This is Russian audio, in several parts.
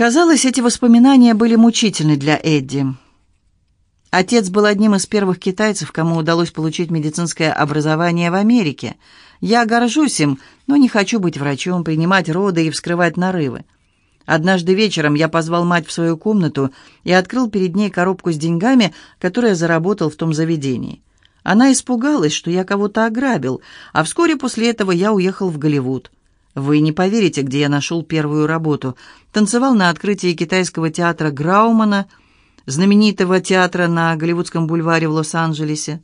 Казалось, эти воспоминания были мучительны для Эдди. Отец был одним из первых китайцев, кому удалось получить медицинское образование в Америке. Я горжусь им, но не хочу быть врачом, принимать роды и вскрывать нарывы. Однажды вечером я позвал мать в свою комнату и открыл перед ней коробку с деньгами, которые заработал в том заведении. Она испугалась, что я кого-то ограбил, а вскоре после этого я уехал в Голливуд. Вы не поверите, где я нашел первую работу. Танцевал на открытии китайского театра Граумана – знаменитого театра на Голливудском бульваре в Лос-Анджелесе.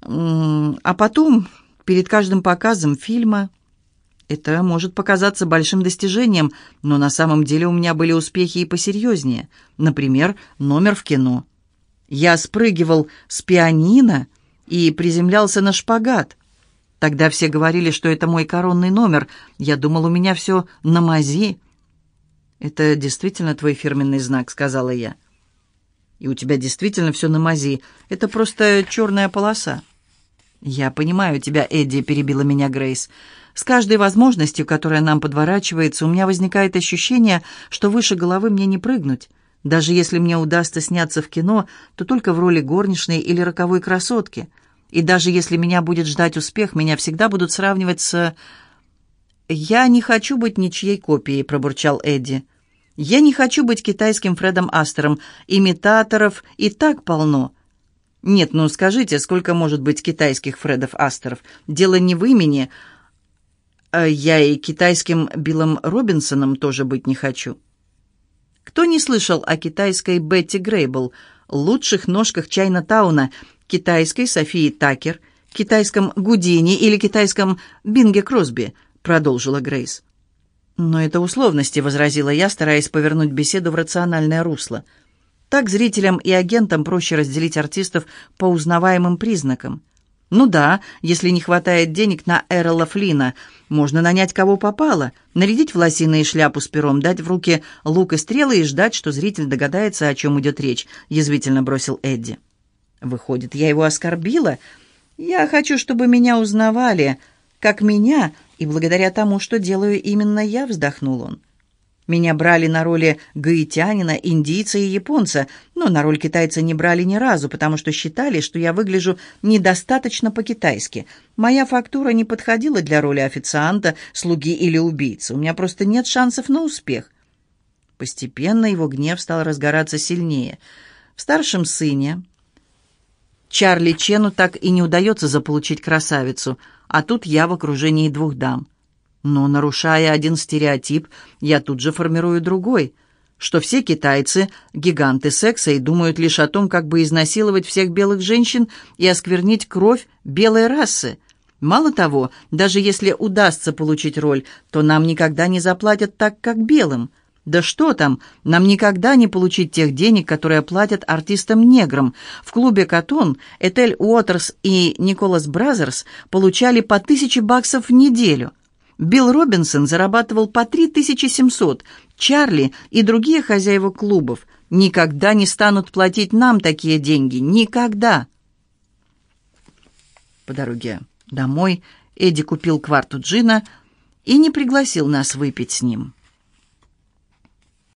А потом, перед каждым показом фильма, это может показаться большим достижением, но на самом деле у меня были успехи и посерьезнее. Например, номер в кино. Я спрыгивал с пианино и приземлялся на шпагат. Тогда все говорили, что это мой коронный номер. Я думал, у меня все на мази. «Это действительно твой фирменный знак», — сказала я. И у тебя действительно все на мази. Это просто черная полоса». «Я понимаю тебя, Эдди», — перебила меня Грейс. «С каждой возможностью, которая нам подворачивается, у меня возникает ощущение, что выше головы мне не прыгнуть. Даже если мне удастся сняться в кино, то только в роли горничной или роковой красотки. И даже если меня будет ждать успех, меня всегда будут сравнивать с...» «Я не хочу быть ничьей копией», — пробурчал Эдди. Я не хочу быть китайским Фредом Астером. Имитаторов и так полно. Нет, ну скажите, сколько может быть китайских Фредов Астеров? Дело не в имени. А я и китайским Биллом Робинсоном тоже быть не хочу. Кто не слышал о китайской Бетти Грейбл, лучших ножках Чайна-тауна, китайской Софии Такер, китайском Гудини или китайском Бинге Кросби, продолжила Грейс. «Но это условности», — возразила я, стараясь повернуть беседу в рациональное русло. Так зрителям и агентам проще разделить артистов по узнаваемым признакам. Ну да, если не хватает денег на Эрла Флина, можно нанять кого попало, нарядить в лосиные шляпу с пером, дать в руки лук и стрелы и ждать, что зритель догадается, о чем идет речь, язвительно бросил Эдди. Выходит, я его оскорбила? Я хочу, чтобы меня узнавали, как меня, и благодаря тому, что делаю именно я, вздохнул он. Меня брали на роли гаитянина, индийца и японца, но на роль китайца не брали ни разу, потому что считали, что я выгляжу недостаточно по-китайски. Моя фактура не подходила для роли официанта, слуги или убийцы. У меня просто нет шансов на успех. Постепенно его гнев стал разгораться сильнее. В старшем сыне Чарли Чену так и не удается заполучить красавицу — а тут я в окружении двух дам. Но, нарушая один стереотип, я тут же формирую другой, что все китайцы — гиганты секса и думают лишь о том, как бы изнасиловать всех белых женщин и осквернить кровь белой расы. Мало того, даже если удастся получить роль, то нам никогда не заплатят так, как белым — да что там, нам никогда не получить тех денег, которые платят артистам-неграм. В клубе «Коттон» Этель Уотерс и Николас Бразерс получали по тысяче баксов в неделю. Билл Робинсон зарабатывал по 3700. Чарли и другие хозяева клубов никогда не станут платить нам такие деньги. Никогда. По дороге домой Эдди купил кварту джина и не пригласил нас выпить с ним.